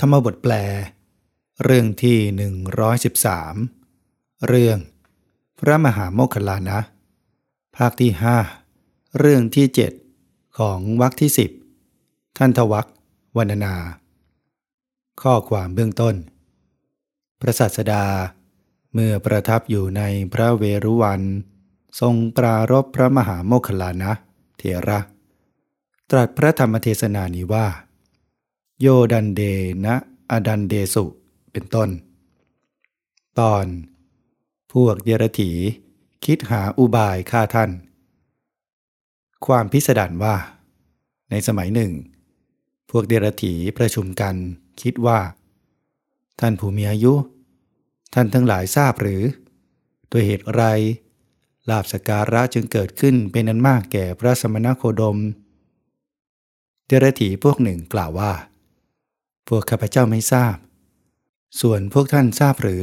ธรรมบทแปล เรื่องที่ 113 เรื่อง พระมหาโมคคลานะ ภาคที่ 5 เรื่องที่ 7 ของวรรคที่ 10 ท่านทวักวรรณนา ข้อความเบื้องต้น พระสัสดา เมื่อประทับอยู่ในพระเวรุวัน ทรงปรารบพระมหาโมคคลานะ เถระ ตรัสพระธรรมเทศนานี้ว่า โยดันเดนะอดันเดสุ เป็นต้น ตอน พวกเดรถีคิดหาอุบายฆ่าท่าน ความพิสดารว่า ในสมัยหนึ่ง พวกเดรถีประชุมกันคิดว่า ท่านผู้มีอายุ ท่านทั้งหลายทราบหรือ โดยเหตุไรลาบสการะจึงเกิดขึ้นเป็นนันมากแก่พระสมณโคดม เดรถีพวกหนึ่งกล่าวว่า พวกข้าพเจ้าไม่ทราบ ส่วนพวกท่านทราบหรือ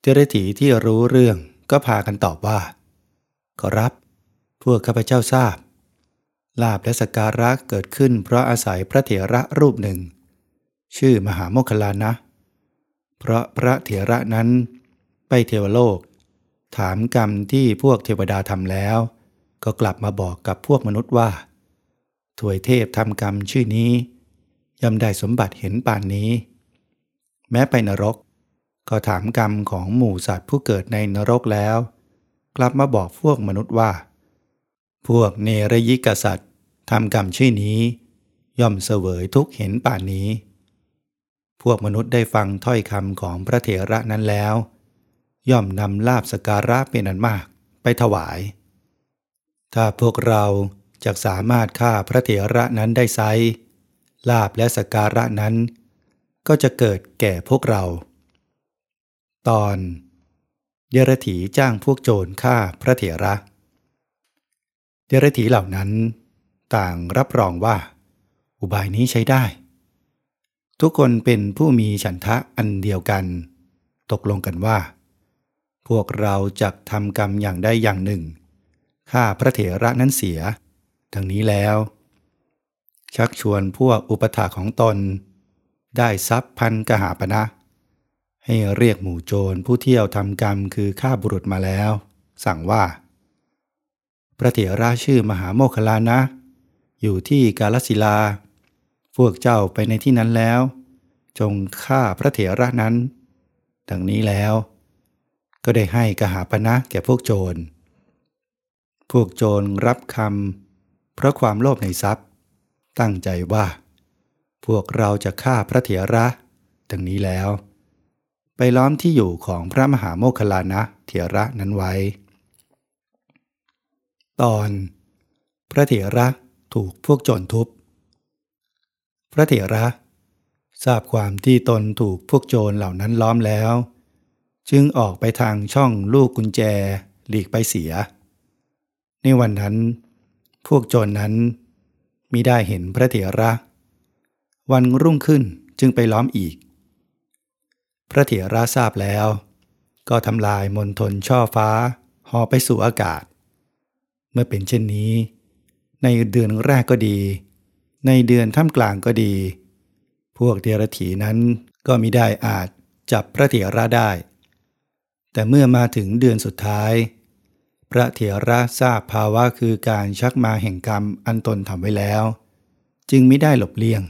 เจรถีที่รู้เรื่องก็พากันตอบว่า ขอรับ พวกข้าพเจ้าทราบ ลาบและสการะเกิดขึ้นเพราะอาศัยพระเถระรูปหนึ่ง ชื่อมหาโมคคลานะ เพราะพระเถระนั้น ไปเทวโลก ถามกรรมที่พวกเทวดาทำแล้ว ก็กลับมาบอกกับพวกมนุษย์ว่า ถวยเทพทำกรรมชื่อนี้ ย่อมได้สมบัติเห็นป่านนี้ แม้ไปนรก ก็ถามกรรมของหมู่สัตว์ผู้เกิดในนรกแล้ว กลับมาบอกพวกมนุษย์ว่า พวกเนรยิกษัตริย์ทำกรรมชื่อนี้ ย่อมเสวยทุกเห็นป่านนี้ พวกมนุษย์ได้ฟังถ้อยคำของพระเถระนั้นแล้ว ย่อมนำลาบสการะเป็นอันมากไปถวาย ถ้าพวกเราจะสามารถฆ่าพระเถระนั้นได้ไซ ลาบและสการะนั้น ก็จะเกิดแก่พวกเรา ตอนเดรถีจ้างพวกโจรฆ่าพระเถระ เดรถีเหล่านั้น ต่างรับรองว่า อุบายนี้ใช้ได้ ทุกคนเป็นผู้มีฉันทะอันเดียวกัน ตกลงกันว่า พวกเราจะทำกรรมอย่างใดอย่างหนึ่งฆ่าพระเถระนั้นเสียดังนี้แล้ว ชักชวนพวกอุปถาของตน ได้ทรัพย์พันกหาปณะให้เรียกหมู่โจรผู้เที่ยวทำกรรมคือฆ่าบุรุษมาแล้ว สั่งว่า พระเถระชื่อมหาโมคลานะ อยู่ที่กาลสิลา พวกเจ้าไปในที่นั้นแล้ว จงฆ่าพระเถระนั้น ดังนี้แล้ว ก็ได้ให้กหาปณะแก่พวกโจร พวกโจรรับคำเพราะความโลภในทรัพย์ ตั้งใจว่า พวกเราจะฆ่าพระเถระดังนี้แล้ว ไปล้อมที่อยู่ของพระมหาโมคคลานะเถระนั้นไว้ ตอน พระเถระถูกพวกโจรทุบ พระเถระทราบความที่ตนถูกพวกโจรเหล่านั้นล้อมแล้ว จึงออกไปทางช่องลูกกุญแจหลีกไปเสีย ในวันนั้น พวกโจรนนั้น มิได้เห็นพระเถระ วันรุ่งขึ้นจึงไปล้อมอีก พระเถระทราบแล้ว ก็ทำลายมนทนช่อฟ้าหอไปสู่อากาศ เมื่อเป็นเช่นนี้ ในเดือนแรกก็ดี ในเดือนท่ามกลางก็ดี พวกเดรถีนั้นก็มิได้อาจจับพระเถระได้ แต่เมื่อมาถึงเดือนสุดท้าย พระเถระทราบภาวะคือการชักมาแห่งกรรมอันตนทำไว้แล้ว จึงไม่ได้หลบเลี่ยง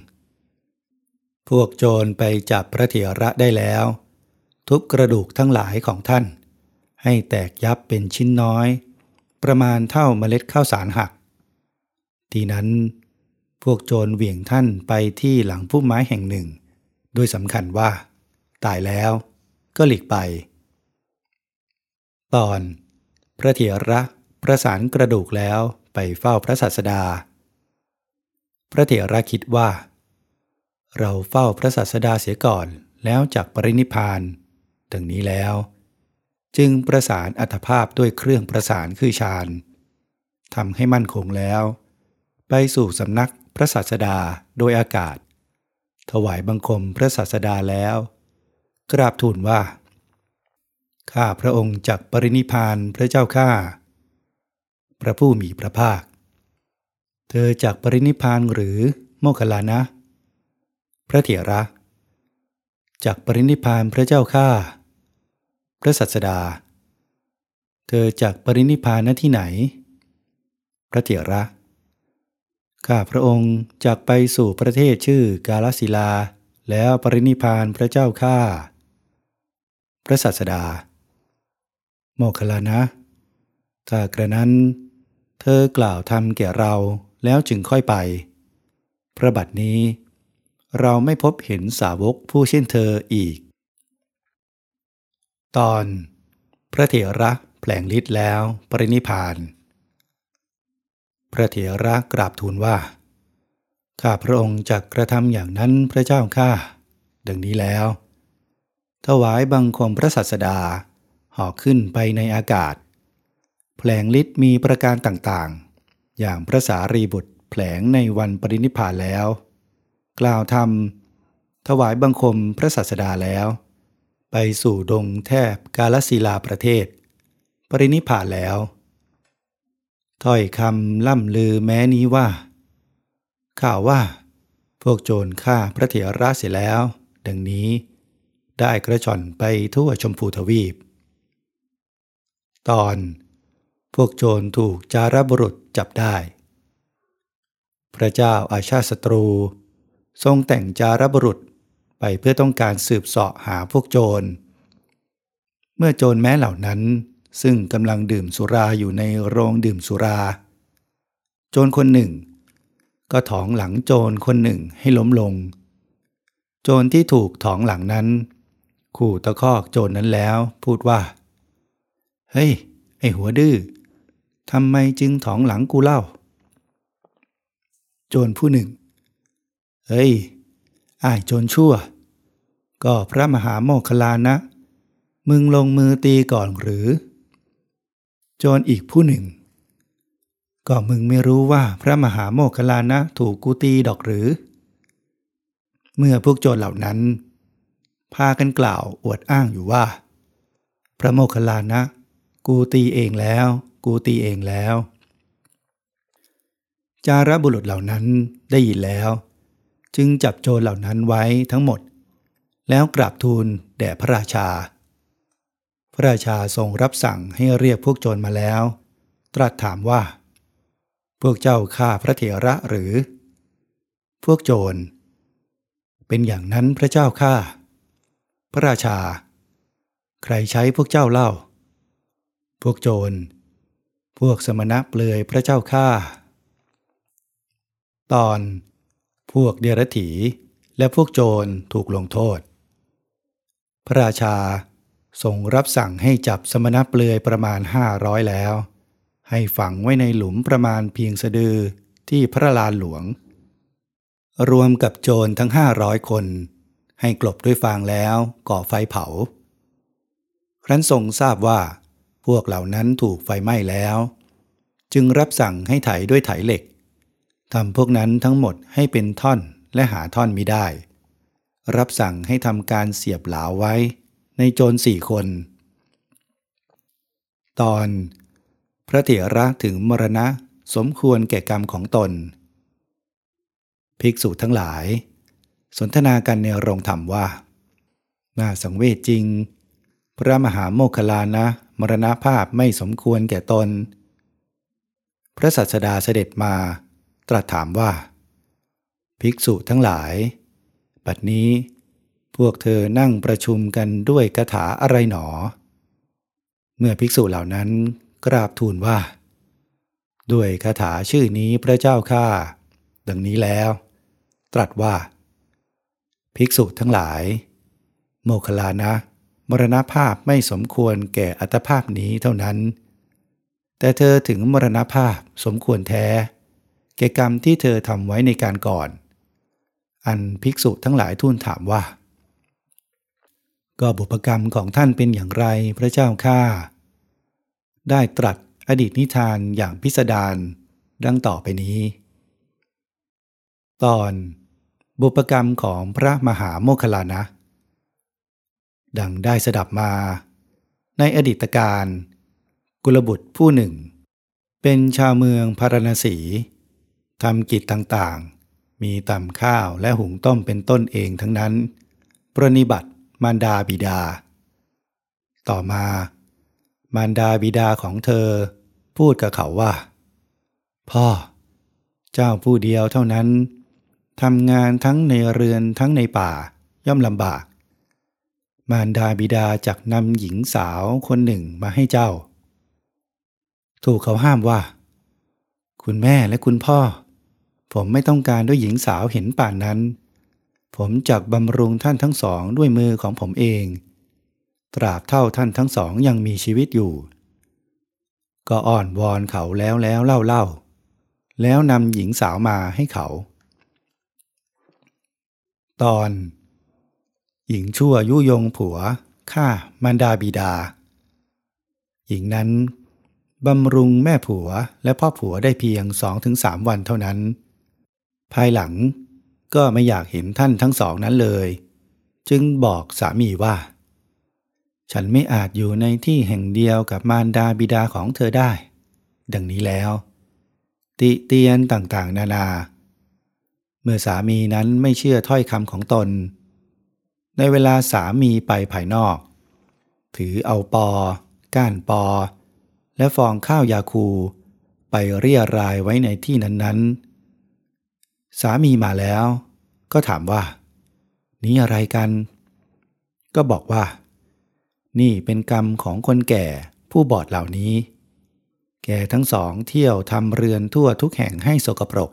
พวกโจรไปจับพระเถระได้แล้ว ทุบกระดูกทั้งหลายของท่าน ให้แตกยับเป็นชิ้นน้อย ประมาณเท่าเมล็ดข้าวสารหัก ทีนั้นพวกโจรเหวี่ยงท่านไปที่หลังพุ่มไม้แห่งหนึ่ง โดยสำคัญว่า ตายแล้วก็หลีกไป ตอน พระเถระประสานกระดูกแล้วไปเฝ้าพระศาสดา พระเถระคิดว่า เราเฝ้าพระศาสดาเสียก่อนแล้วจากปรินิพานดังนี้แล้ว จึงประสานอัตภาพด้วยเครื่องประสานคือฌานทำให้มั่นคงแล้ว ไปสู่สำนักพระศาสดาโดยอากาศ ถวายบังคมพระศาสดาแล้ว กราบทูลว่า ข้าพระองค์จักปรินิพานพระเจ้าข้าพระผู้มีพระภาค เธอจักปรินิพานหรือโมคลานะ พระเถระจากปรินิพานพระเจ้าข้าพระสัสดา เธอจากปรินิพานณที่ไหน พระเถระข้าพระองค์จากไปสู่ประเทศชื่อกาลสิลา แล้วปรินิพานพระเจ้าข้าพระสัสดา โมคลานะ ถ้ากระนั้น เธอกล่าวทำแก่เราแล้วจึงค่อยไป พระบัดนี้ เราไม่พบเห็นสาวกผู้เช่นเธออีก ตอน พระเถระแผลงฤทธิ์แล้วปรินิพาน พระเถระกราบทูลว่า ข้าพระองค์จะกระทำอย่างนั้นพระเจ้าข้าดังนี้แล้ว ถวายบังคมพระสัสดา ห่อขึ้นไปในอากาศ แผลงฤทธิ์มีประการต่างๆ อย่างพระสารีบุตรแผลงในวันปรินิพานแล้ว กล่าวธรรม ถวายบังคมพระสัสดาแล้ว ไปสู่ดงแทบกาลสีลาประเทศ ปรินิพานแล้วถ้อยคำล่ำลือแม้นี้ว่า ข่าวว่า พวกโจรฆ่าพระเถระเสียแล้ว ดังนี้ได้กระชอนไปทั่วชมพูทวีป ตอนพวกโจรถูกจารบุรุษจับได้ พระเจ้าอาชาติศัตรู ทรงแต่งจารบุรุษไปเพื่อต้องการสืบเสาะหาพวกโจร เมื่อโจรแม้เหล่านั้นซึ่งกำลังดื่มสุราอยู่ในโรงดื่มสุรา โจรคนหนึ่ง ก็ถองหลังโจรคนหนึ่งให้ล้มลง โจรที่ถูกถองหลังนั้น ขู่ตะคอกโจรนั้นแล้วพูดว่า เฮ้ย ไอหัวดื้อทำไมจึงถองหลังกูเล่า โจรผู้หนึ่ง เฮ้ยอ้ายโจรชั่ว ก็พระมหาโมคคลานะ มึงลงมือตีก่อนหรือ โจรอีกผู้หนึ่ง ก็มึงไม่รู้ว่าพระมหาโมคคลานะถูกกูตีดอกหรือ เมื่อพวกโจรเหล่านั้น พากันกล่าวอวดอ้างอยู่ว่า พระโมคคัลลานะ กูตีเองแล้ว กูตีเองแล้ว จารบุรุษเหล่านั้นได้ยินแล้ว จึงจับโจรเหล่านั้นไว้ทั้งหมด แล้วกราบทูลแด่พระราชา พระราชาทรงรับสั่งให้เรียกพวกโจรมาแล้ว ตรัสถามว่า พวกเจ้าฆ่าพระเถระหรือ พวกโจร เป็นอย่างนั้นพระเจ้าข้าพระราชา ใครใช้พวกเจ้าเล่า พวกโจร พวกสมณะเปลือยพระเจ้าข้าตอน พวกเดรัจฉีและพวกโจรถูกลงโทษ พระราชาทรงรับสั่งให้จับสมณะเปลือยประมาณห้าร้อยแล้ว ให้ฝังไว้ในหลุมประมาณเพียงสะดือที่พระลานหลวง รวมกับโจรทั้งห้าร้อยคน ให้กลบด้วยฟางแล้วก่อไฟเผา ครั้นทรงทราบว่า พวกเหล่านั้นถูกไฟไหม้แล้ว จึงรับสั่งให้ไถด้วยไถเหล็กทำพวกนั้นทั้งหมดให้เป็นท่อนและหาท่อนมิได้ รับสั่งให้ทำการเสียบเหลาไว้ในโจรสี่คน ตอน พระเถระถึงมรณะสมควรแก่กรรมของตน ภิกษุทั้งหลาย สนทนากันในโรงธรรมว่า น่าสังเวชจริง พระมหาโมคคลานะ มรณภาพไม่สมควรแก่ตน พระสัสดาเสด็จมาตรัสถามว่า ภิกษุทั้งหลาย บัดนี้พวกเธอนั่งประชุมกันด้วยคาถาอะไรหนอ เมื่อภิกษุเหล่านั้นกราบทูลว่า ด้วยคาถาชื่อนี้พระเจ้าข้าดังนี้แล้ว ตรัสว่า ภิกษุทั้งหลาย โมคคลานะ มรณภาพไม่สมควรแก่อัตภาพนี้เท่านั้น แต่เธอถึงมรณภาพสมควรแท้ แก่กรรมที่เธอทำไว้ในการก่อน อันภิกษุทั้งหลายทูลถามว่า ก็บุพกรรมของท่านเป็นอย่างไรพระเจ้าข้าได้ตรัสอดีตนิทานอย่างพิสดารดังต่อไปนี้ ตอนบุพกรรมของพระมหาโมคคลลานะ ดังได้สดับมา ในอดีตการ กุลบุตรผู้หนึ่ง เป็นชาวเมืองพารณสีทำกิจต่างๆ มีตำข้าวและหุงต้มเป็นต้นเองทั้งนั้น ปรนิบัติมารดาบิดา ต่อมา มารดาบิดาของเธอ พูดกับเขาว่า พ่อ เจ้าผู้เดียวเท่านั้นทำงานทั้งในเรือนทั้งในป่าย่อมลำบาก มารดาบิดาจักนำหญิงสาวคนหนึ่งมาให้เจ้า ถูกเขาห้ามว่า คุณแม่และคุณพ่อ ผมไม่ต้องการด้วยหญิงสาวเห็นป่านนั้น ผมจักบำรุงท่านทั้งสองด้วยมือของผมเอง ตราบเท่าท่านทั้งสองยังมีชีวิตอยู่ ก็อ่อนวอนเขาแล้วแล้วเล่าเล่าแล้วนำหญิงสาวมาให้เขา ตอน หญิงชั่วยุยงผัวฆ่ามารดาบิดา หญิงนั้นบำรุงแม่ผัวและพ่อผัวได้เพียงสองถึงสามวันเท่านั้น ภายหลังก็ไม่อยากเห็นท่านทั้งสองนั้นเลย จึงบอกสามีว่า ฉันไม่อาจอยู่ในที่แห่งเดียวกับมารดาบิดาของเธอได้ ดังนี้แล้ว ติเตียนต่างๆ นานา เมื่อสามีนั้นไม่เชื่อถ้อยคำของตน ในเวลาสามีไปภายนอก ถือเอาปอ ก้านปอ และฟองข้าวยาคู ไปเรียรายไว้ในที่นั้นๆ สามีมาแล้ว ก็ถามว่า นี่อะไรกัน ก็บอกว่า นี่เป็นกรรมของคนแก่ผู้บอดเหล่านี้ แกทั้งสองเที่ยวทำเรือนทั่วทุกแห่งให้สกปรก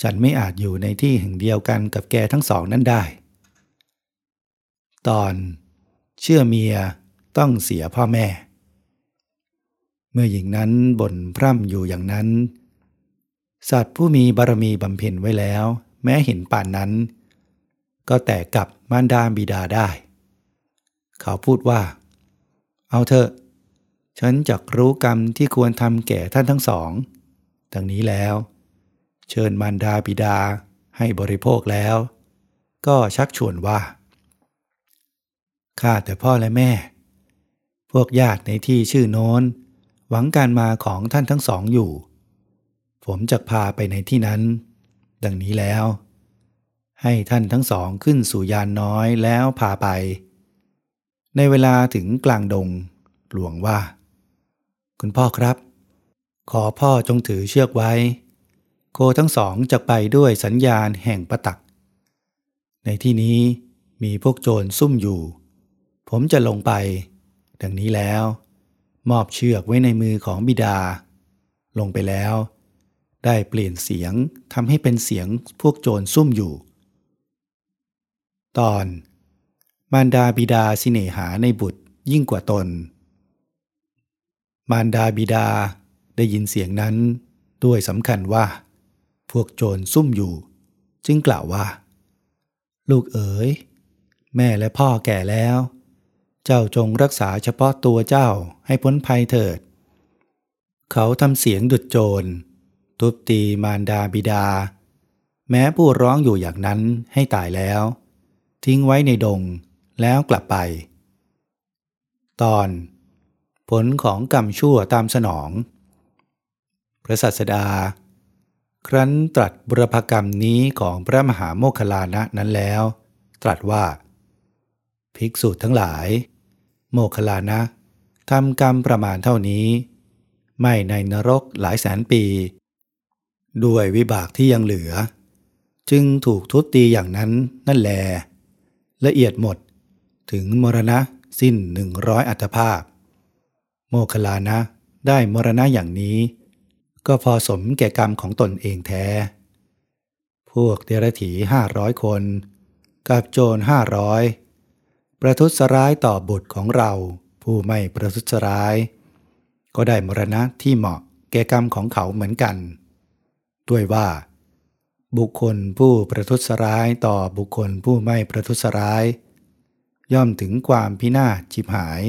ฉันไม่อาจอยู่ในที่แห่งเดียวกันกับแกทั้งสองนั้นได้ ตอนเชื่อเมียต้องเสียพ่อแม่ เมื่อหญิงนั้นบ่นพร่ำอยู่อย่างนั้น สัตว์ผู้มีบารมีบำเพ็ญไว้แล้ว แม้เห็นป่านนั้น ก็แตกกับมารดาบิดาได้ เขาพูดว่า เอาเถอะ ฉันจักรู้กรรมที่ควรทำแก่ท่านทั้งสองดังนี้แล้ว เชิญมารดาบิดาให้บริโภคแล้ว ก็ชักชวนว่า ข้าแต่พ่อและแม่ พวกญาติในที่ชื่อโน้น หวังการมาของท่านทั้งสองอยู่ ผมจะพาไปในที่นั้น ดังนี้แล้ว ให้ท่านทั้งสองขึ้นสู่ยานน้อยแล้วพาไป ในเวลาถึงกลางดง หลวงว่า คุณพ่อครับ ขอพ่อจงถือเชือกไว้ โคทั้งสองจะไปด้วยสัญญาณแห่งประตัก ในที่นี้มีพวกโจรซุ่มอยู่ ผมจะลงไป ดังนี้แล้ว มอบเชือกไว้ในมือของบิดา ลงไปแล้ว ได้เปลี่ยนเสียงทำให้เป็นเสียงพวกโจรซุ่มอยู่ ตอน มารดาบิดาสิเนหาในบุตรยิ่งกว่าตน มารดาบิดาได้ยินเสียงนั้นด้วยสำคัญว่า พวกโจรซุ่มอยู่ จึงกล่าวว่า ลูกเอ๋ย แม่และพ่อแก่แล้ว เจ้าจงรักษาเฉพาะตัวเจ้าให้พ้นภัยเถิด เขาทำเสียงดุดโจร ทุบตีมารดาบิดา แม้ผู้ร้องอยู่อย่างนั้นให้ตายแล้ว ทิ้งไว้ในดงแล้วกลับไป ตอน ผลของกรรมชั่วตามสนอง พระสัสดา ครั้นตรัสบุรพกรรมนี้ของพระมหาโมคคลานะนั้นแล้ว ตรัสว่า ภิกษุทั้งหลาย โมคลานะทำกรรมประมาณเท่านี้ ไม่ในนรกหลายแสนปี ด้วยวิบากที่ยังเหลือ จึงถูกทุตตีอย่างนั้นนั่นแล ละเอียดหมดถึงมรณะสิ้นหนึ่งร้อยอัตภาพ โมคลานะได้มรณะอย่างนี้ ก็พอสมแก่กรรมของตนเองแท้ พวกเดรัจฉีห้าร้อยคน กับโจรห้าร้อย ประทุษร้ายต่อบุตรของเรา ผู้ไม่ประทุษร้าย ก็ได้มรณะที่เหมาะแก่กรรมของเขาเหมือนกัน ด้วยว่า บุคคลผู้ประทุษร้ายต่อบุคคลผู้ไม่ประทุษร้าย ย่อมถึงความพินาศจิบหาย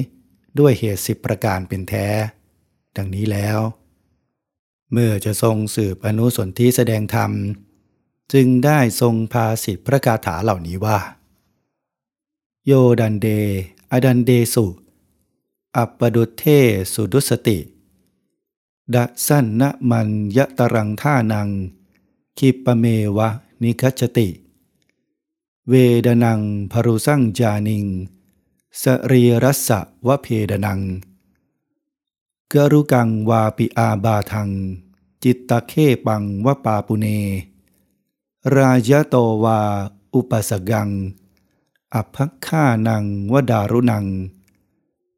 ด้วยเหตุสิบประการเป็นแท้ ดังนี้แล้ว เมื่อจะทรงสืบอนุสนธิแสดงธรรม จึงได้ทรงพาสิทธิพระคาถาเหล่านี้ว่า โยดันเด อดันเดสุ อัปปดุเทสุดุสติ ดัสันนะมันยะตรังท่านัง คิปเมวะมิคัจติ เวดนังพรุสังจานิง สรีรัสสะวะเพดนังกรุกังวาปิอาบาทัง จิตตะเคปังวปาปุเน รายะโตวาอุปสกัง อภักขานังวดารุนัง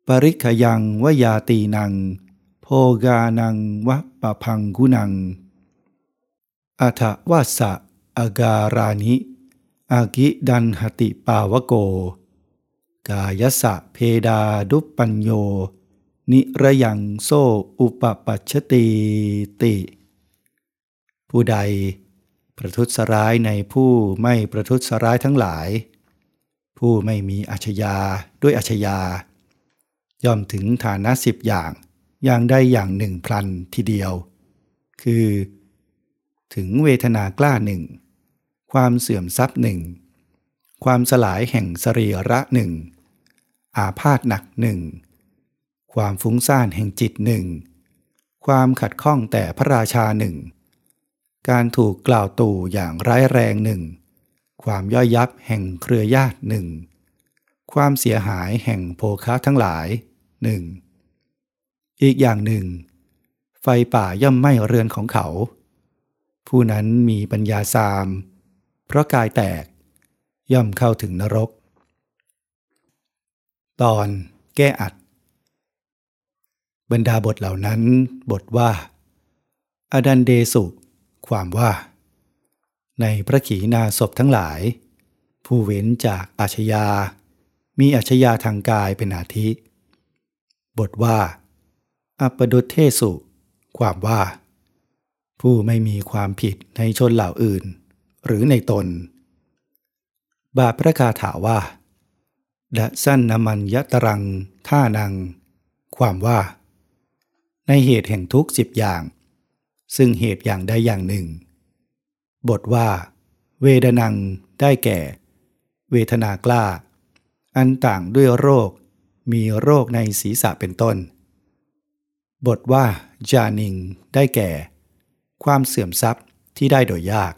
ปริขยังวยาตีนัง โพกานังวะปะพังกุนังอัฐวัสะอาการานิอากิดันหติปาวโก กายสะเพดาดุปปัญโย นิระยังโซอุปปัชติติ ผู้ใด ประทุษร้ายในผู้ไม่ประทุษร้ายทั้งหลาย ผู้ไม่มีอาชญาด้วยอาชญา ย่อมถึงฐานะสิบอย่าง อย่างใดอย่างหนึ่งพลันทีเดียว คือ ถึงเวทนากล้าหนึ่ง ความเสื่อมทรัพย์หนึ่ง ความสลายแห่งสรีระหนึ่ง อาพาธหนักหนึ่ง ความฟุ้งซ่านแห่งจิตหนึ่ง ความขัดข้องแต่พระราชาหนึ่ง การถูกกล่าวตู่อย่างร้ายแรงหนึ่ง ความย่อยยับแห่งเครือญาติหนึ่งความเสียหายแห่งโภคะทั้งหลายหนึ่งอีกอย่างหนึ่ง ไฟป่าย่อมไหม้เรือนของเขา ผู้นั้นมีปัญญาสาม เพราะกายแตกย่อมเข้าถึงนรก ตอนแก้อัด บรรดาบทเหล่านั้นบทว่า อดันเดสุ ความว่า ในพระขีณาศพทั้งหลาย ผู้เว้นจากอาชญา มีอาชญาทางกายเป็นอาทิ บทว่า อัปดุเทสุ ความว่า ผู้ไม่มีความผิดในชนเหล่าอื่น หรือในตน บาพระคาถาว่าดะสั้นนมันยะตรัง ท่านัง ความว่า ในเหตุแห่งทุกสิบอย่าง ซึ่งเหตุอย่างใดอย่างหนึ่ง บทว่า เวดนังได้แก่ เวทนากล้า อันต่างด้วยโรค มีโรคในศีรษะเป็นต้น บทว่าจานิงได้แก่ ความเสื่อมทรัพย์ที่ได้โดยยาก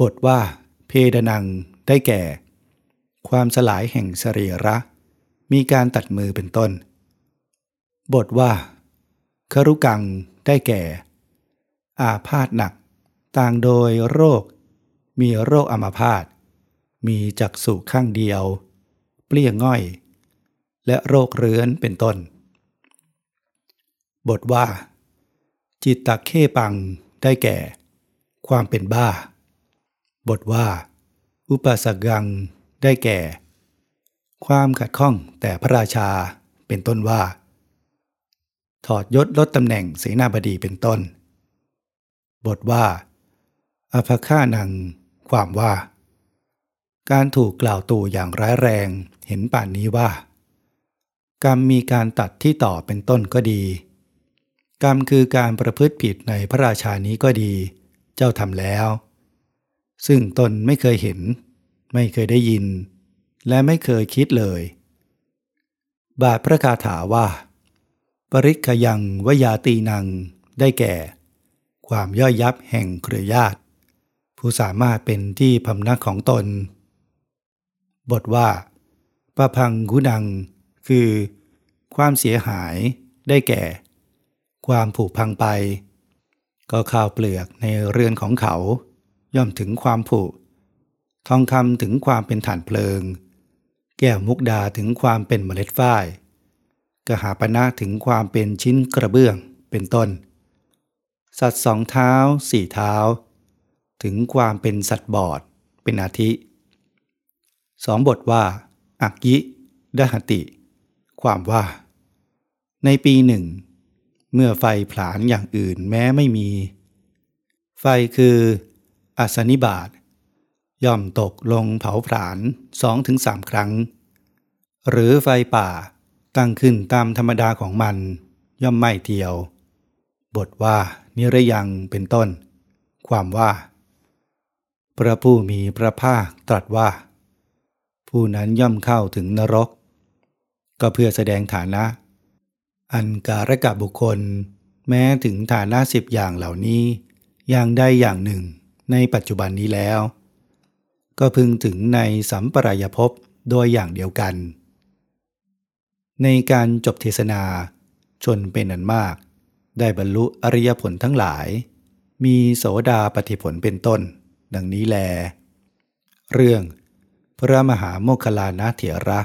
บทว่า เพดนังได้แก่ ความสลายแห่งสรีระ มีการตัดมือเป็นต้น บทว่าครุกังได้แก่ อาพาธหนัก ต่างโดยโรค มีโรคอัมาพาต มีจักษุข้างเดียว เปลี่ยง่อย และโรคเรื้อนเป็นต้น บทว่า จิตตะเข้ปังได้แก่ ความเป็นบ้า บทว่า อุปสกังได้แก่ ความขัดข้องแต่พระราชาเป็นต้นว่า ถอดยศลดตำแหน่งเสนาบดีเป็นต้น บทว่า อภฆานัง ความว่า การถูกกล่าวตู่อย่างร้ายแรงเห็นป่านนี้ว่า กรรมมีการตัดที่ต่อเป็นต้นก็ดี กรรมคือการประพฤติผิดในพระราชานี้ก็ดี เจ้าทำแล้ว ซึ่งตนไม่เคยเห็น ไม่เคยได้ยิน และไม่เคยคิดเลย บาทพระคาถาว่า ปริคยังวยาตีนังได้แก่ ความย่อยยับแห่งเครือญาติ ผู้สามารถเป็นที่พำนักของตน บทว่าปะพังกุนัง คือ ความเสียหายได้แก่ ความผุพังไป ก็ข้าวเปลือกในเรือนของเขา ย่อมถึงความผุ ทองคำถึงความเป็นฐานเพลิง แก้วมุกดาถึงความเป็นเมล็ดฝ้ายกหาปณะถึงความเป็นชิ้นกระเบื้องเป็นต้น สัตว์สองเท้าสี่เท้า ถึงความเป็นสัตว์บอดเป็นอาทิสองบทว่าอักยิดหติ ความว่า ในปีหนึ่ง เมื่อไฟผลาญอย่างอื่นแม้ไม่มี ไฟคืออัสนิบาตย่อมตกลงเผาผลาญสองถึงสามครั้ง หรือไฟป่าตั้งขึ้นตามธรรมดาของมัน ย่อมไม่เทียว บทว่านิรยังเป็นต้น ความว่า พระผู้มีพระภาคตรัสว่า ผู้นั้นย่อมเข้าถึงนรก ก็เพื่อแสดงฐานะ อันการกับบุคคล แม้ถึงฐานะสิบอย่างเหล่านี้ อย่างใดอย่างหนึ่งในปัจจุบันนี้แล้ว ก็พึงถึงในสัมปรายภพโดยอย่างเดียวกัน ในการจบเทศนาชนเป็นอันมาก ได้บรรลุอริยผลทั้งหลาย มีโสดาปฏิผลเป็นต้น ดังนี้แล เรื่อง พระมหาโมคคลานะเถระ